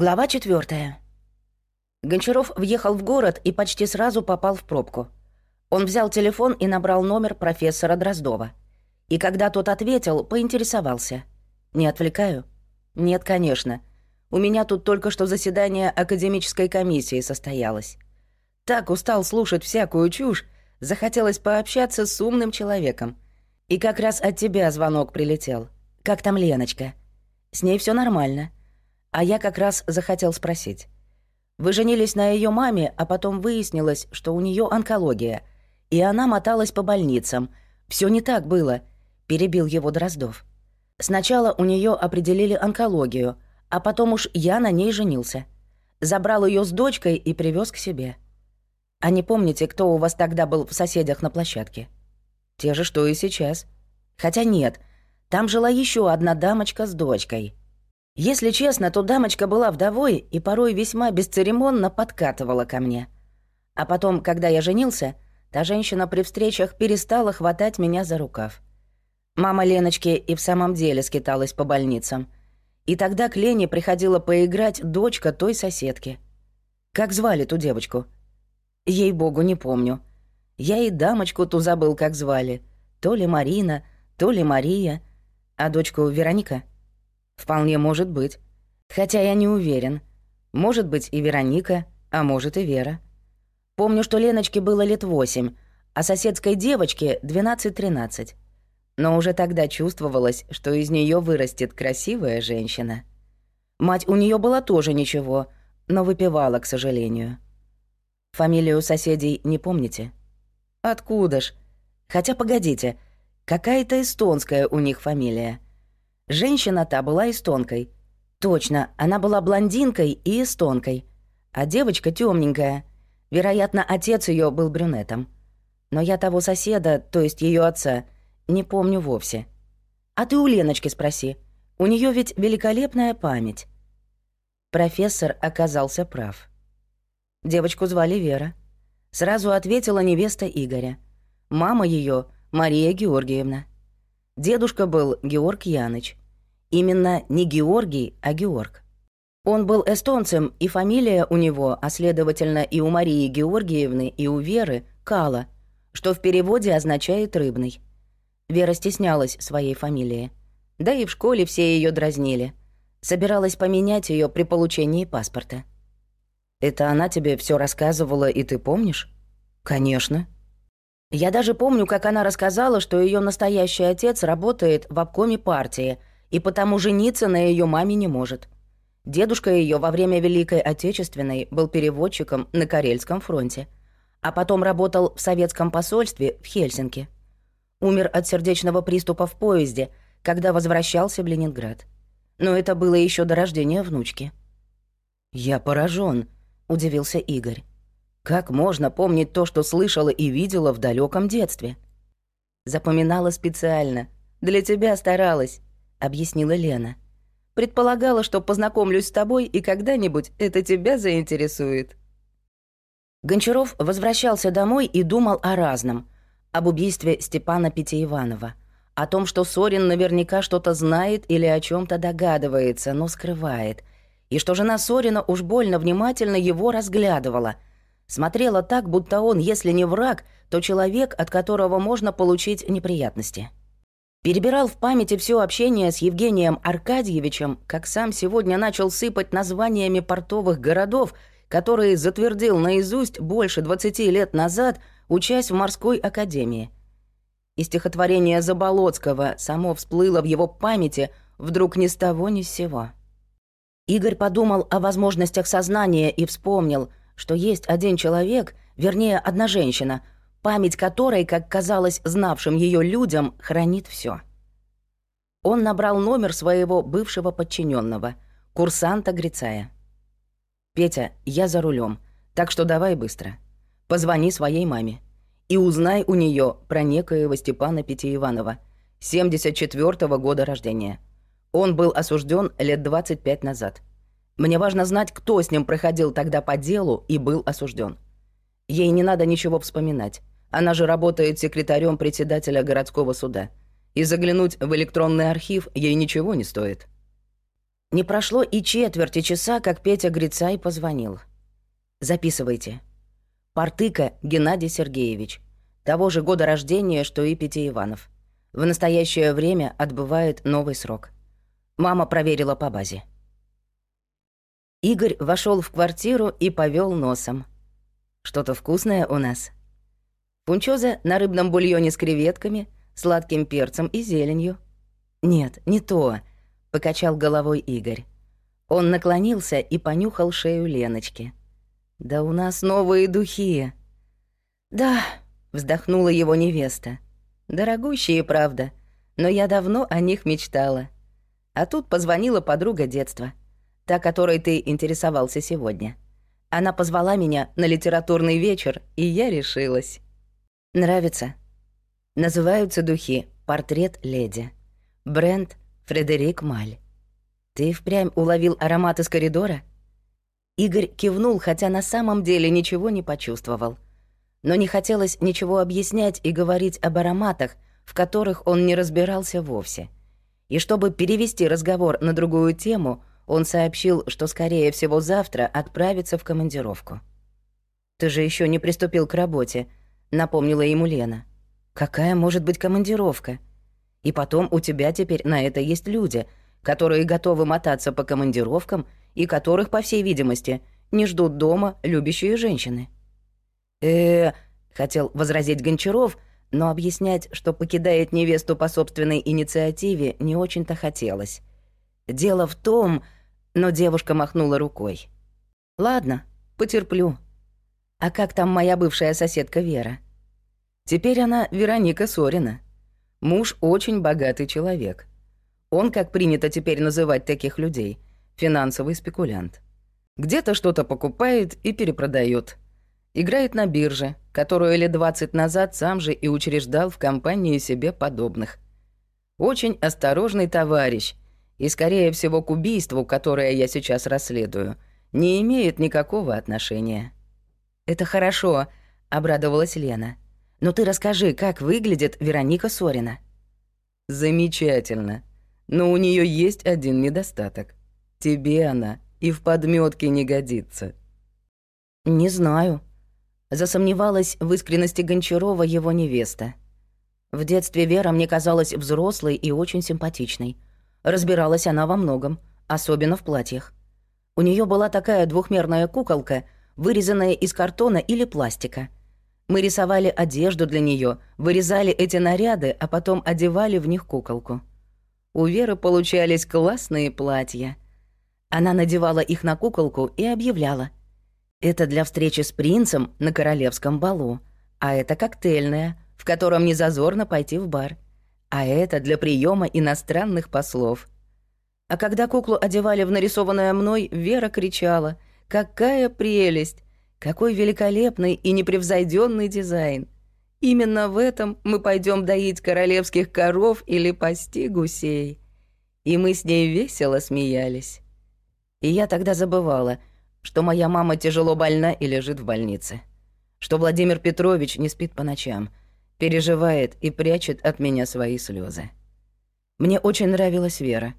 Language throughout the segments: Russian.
Глава четвертая. Гончаров въехал в город и почти сразу попал в пробку. Он взял телефон и набрал номер профессора Дроздова. И когда тот ответил, поинтересовался. «Не отвлекаю?» «Нет, конечно. У меня тут только что заседание академической комиссии состоялось. Так устал слушать всякую чушь, захотелось пообщаться с умным человеком. И как раз от тебя звонок прилетел. Как там Леночка? С ней все нормально. А я как раз захотел спросить. Вы женились на ее маме, а потом выяснилось, что у нее онкология, и она моталась по больницам. Все не так было, перебил его Дроздов. Сначала у нее определили онкологию, а потом уж я на ней женился. Забрал ее с дочкой и привез к себе. А не помните, кто у вас тогда был в соседях на площадке? Те же, что и сейчас. Хотя нет, там жила еще одна дамочка с дочкой. Если честно, то дамочка была вдовой и порой весьма бесцеремонно подкатывала ко мне. А потом, когда я женился, та женщина при встречах перестала хватать меня за рукав. Мама Леночки и в самом деле скиталась по больницам. И тогда к Лене приходила поиграть дочка той соседки. Как звали ту девочку? Ей-богу, не помню. Я и дамочку ту забыл, как звали. То ли Марина, то ли Мария. А дочку Вероника? Вполне может быть. Хотя я не уверен. Может быть и Вероника, а может и Вера. Помню, что Леночке было лет восемь, а соседской девочке 12-13. Но уже тогда чувствовалось, что из нее вырастет красивая женщина. Мать у нее была тоже ничего, но выпивала, к сожалению. Фамилию соседей не помните? Откуда ж? Хотя погодите, какая-то эстонская у них фамилия. Женщина та была эстонкой. Точно, она была блондинкой и эстонкой. А девочка темненькая. Вероятно, отец ее был брюнетом. Но я того соседа, то есть ее отца, не помню вовсе. А ты у Леночки спроси. У нее ведь великолепная память. Профессор оказался прав. Девочку звали Вера. Сразу ответила невеста Игоря. Мама ее Мария Георгиевна. Дедушка был Георг Яныч. Именно не Георгий, а Георг. Он был эстонцем, и фамилия у него, а следовательно и у Марии Георгиевны, и у Веры, Кала, что в переводе означает «рыбный». Вера стеснялась своей фамилии. Да и в школе все ее дразнили. Собиралась поменять ее при получении паспорта. «Это она тебе все рассказывала, и ты помнишь?» «Конечно». Я даже помню, как она рассказала, что ее настоящий отец работает в обкоме партии, и потому жениться на ее маме не может. Дедушка ее во время Великой Отечественной был переводчиком на Карельском фронте, а потом работал в советском посольстве в Хельсинки. Умер от сердечного приступа в поезде, когда возвращался в Ленинград. Но это было еще до рождения внучки. «Я поражен, удивился Игорь. «Как можно помнить то, что слышала и видела в далеком детстве?» «Запоминала специально. Для тебя старалась», — объяснила Лена. «Предполагала, что познакомлюсь с тобой, и когда-нибудь это тебя заинтересует». Гончаров возвращался домой и думал о разном. Об убийстве Степана Питеиванова. О том, что Сорин наверняка что-то знает или о чем то догадывается, но скрывает. И что жена Сорина уж больно внимательно его разглядывала. Смотрела так, будто он, если не враг, то человек, от которого можно получить неприятности. Перебирал в памяти все общение с Евгением Аркадьевичем, как сам сегодня начал сыпать названиями портовых городов, которые затвердил наизусть больше 20 лет назад, учась в морской академии. И стихотворение Заболоцкого само всплыло в его памяти вдруг ни с того ни с сего. Игорь подумал о возможностях сознания и вспомнил, что есть один человек, вернее, одна женщина — память которой, как казалось знавшим ее людям, хранит все. Он набрал номер своего бывшего подчиненного, курсанта Грицая. «Петя, я за рулем, так что давай быстро. Позвони своей маме и узнай у нее про некоего Степана Пятииванова, 74-го года рождения. Он был осужден лет 25 назад. Мне важно знать, кто с ним проходил тогда по делу и был осужден. Ей не надо ничего вспоминать. Она же работает секретарем председателя городского суда. И заглянуть в электронный архив ей ничего не стоит. Не прошло и четверти часа, как Петя Грицай позвонил. «Записывайте. Партыка Геннадий Сергеевич. Того же года рождения, что и Петя Иванов. В настоящее время отбывает новый срок. Мама проверила по базе». Игорь вошел в квартиру и повел носом. «Что-то вкусное у нас?» Пунчоза на рыбном бульоне с креветками, сладким перцем и зеленью. «Нет, не то», — покачал головой Игорь. Он наклонился и понюхал шею Леночки. «Да у нас новые духи». «Да», — вздохнула его невеста. «Дорогущие, правда, но я давно о них мечтала. А тут позвонила подруга детства, та, которой ты интересовался сегодня. Она позвала меня на литературный вечер, и я решилась». «Нравится?» Называются духи «Портрет леди». Бренд Фредерик Маль. Ты впрямь уловил аромат из коридора? Игорь кивнул, хотя на самом деле ничего не почувствовал. Но не хотелось ничего объяснять и говорить об ароматах, в которых он не разбирался вовсе. И чтобы перевести разговор на другую тему, он сообщил, что скорее всего завтра отправится в командировку. «Ты же еще не приступил к работе», — напомнила ему Лена. «Какая может быть командировка?» И потом у тебя теперь на это есть люди, которые готовы мотаться по командировкам и которых, по всей видимости, не ждут дома любящие женщины. э хотел возразить Гончаров, но объяснять, что покидает невесту по собственной инициативе, не очень-то хотелось. Дело в том, но девушка махнула рукой. Ладно, потерплю. А как там моя бывшая соседка Вера? Теперь она Вероника Сорина. Муж очень богатый человек. Он, как принято теперь называть таких людей, финансовый спекулянт. Где-то что-то покупает и перепродает. Играет на бирже, которую лет 20 назад сам же и учреждал в компании себе подобных. Очень осторожный товарищ, и, скорее всего, к убийству, которое я сейчас расследую, не имеет никакого отношения. «Это хорошо», — обрадовалась Лена. Но ты расскажи, как выглядит Вероника Сорина. Замечательно. Но у нее есть один недостаток. Тебе она и в подметке не годится. Не знаю. Засомневалась в искренности Гончарова его невеста. В детстве Вера мне казалась взрослой и очень симпатичной. Разбиралась она во многом, особенно в платьях. У нее была такая двухмерная куколка, вырезанная из картона или пластика — мы рисовали одежду для нее, вырезали эти наряды, а потом одевали в них куколку. У Веры получались классные платья. Она надевала их на куколку и объявляла. Это для встречи с принцем на королевском балу, а это коктейльная, в котором не зазорно пойти в бар, а это для приема иностранных послов. А когда куклу одевали в нарисованное мной, Вера кричала «Какая прелесть! Какой великолепный и непревзойденный дизайн. Именно в этом мы пойдем доить королевских коров или пасти гусей. И мы с ней весело смеялись. И я тогда забывала, что моя мама тяжело больна и лежит в больнице. Что Владимир Петрович не спит по ночам, переживает и прячет от меня свои слезы. Мне очень нравилась Вера,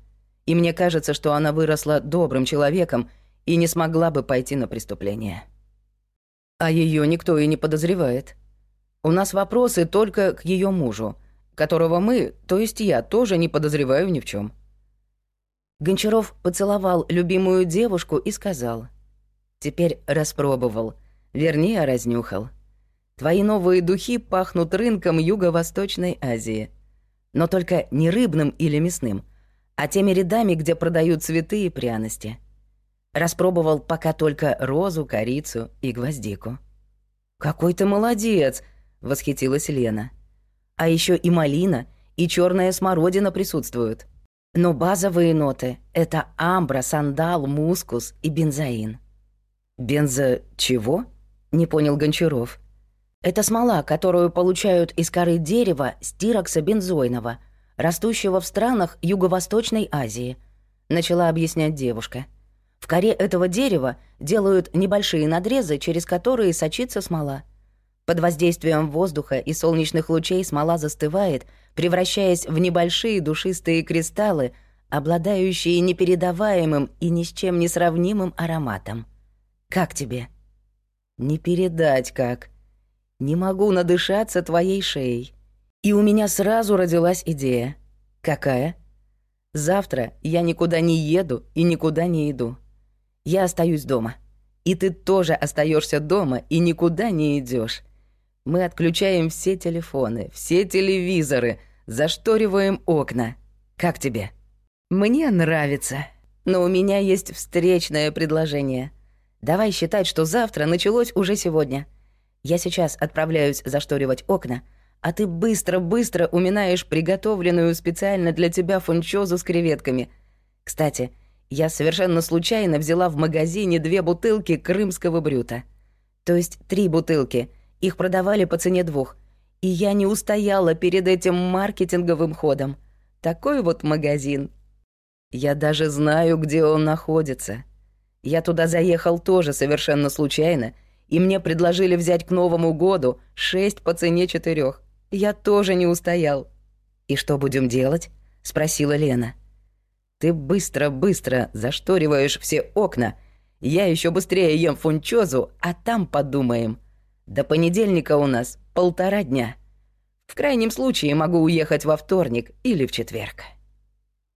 и мне кажется, что она выросла добрым человеком и не смогла бы пойти на преступление. А ее никто и не подозревает. У нас вопросы только к ее мужу, которого мы, то есть я, тоже не подозреваю ни в чем. Гончаров поцеловал любимую девушку и сказал. «Теперь распробовал, вернее, разнюхал. Твои новые духи пахнут рынком Юго-Восточной Азии. Но только не рыбным или мясным, а теми рядами, где продают цветы и пряности. Распробовал пока только розу, корицу и гвоздику. «Какой ты молодец!» — восхитилась Лена. «А еще и малина, и черная смородина присутствуют. Но базовые ноты — это амбра, сандал, мускус и бензоин». «Бензо... чего?» — не понял Гончаров. «Это смола, которую получают из коры дерева стирокса бензойного, растущего в странах Юго-Восточной Азии», — начала объяснять девушка. — в коре этого дерева делают небольшие надрезы, через которые сочится смола. Под воздействием воздуха и солнечных лучей смола застывает, превращаясь в небольшие душистые кристаллы, обладающие непередаваемым и ни с чем не сравнимым ароматом. Как тебе? Не передать как. Не могу надышаться твоей шеей. И у меня сразу родилась идея. Какая? Завтра я никуда не еду и никуда не иду. Я остаюсь дома. И ты тоже остаешься дома и никуда не идешь. Мы отключаем все телефоны, все телевизоры, зашториваем окна. Как тебе? Мне нравится. Но у меня есть встречное предложение. Давай считать, что завтра началось уже сегодня. Я сейчас отправляюсь зашторивать окна, а ты быстро-быстро уминаешь приготовленную специально для тебя фунчозу с креветками. Кстати, я совершенно случайно взяла в магазине две бутылки крымского брюта. То есть три бутылки — их продавали по цене двух. И я не устояла перед этим маркетинговым ходом. Такой вот магазин. Я даже знаю, где он находится. Я туда заехал тоже совершенно случайно, и мне предложили взять к Новому году шесть по цене четырех. Я тоже не устоял. «И что будем делать?» — спросила Лена. «Ты быстро-быстро зашториваешь все окна. Я еще быстрее ем фунчозу, а там подумаем». До понедельника у нас полтора дня. В крайнем случае могу уехать во вторник или в четверг.